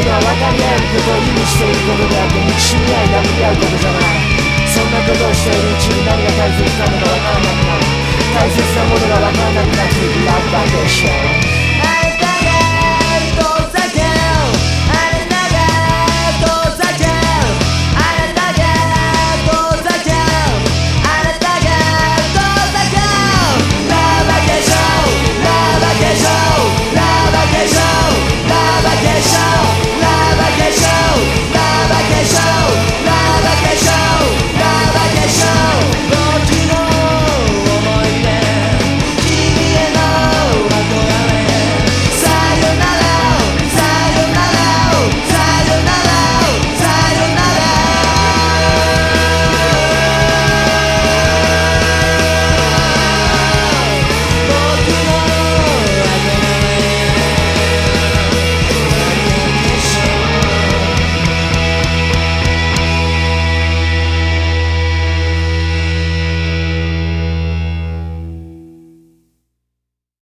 いのは分かり合えることを意味していることであって憎しみ合い殴り合うことじゃない。そんなことをしているうちに何が大切なのか分からなくなる大切なものが分からなくなっていくラブバケでしょう。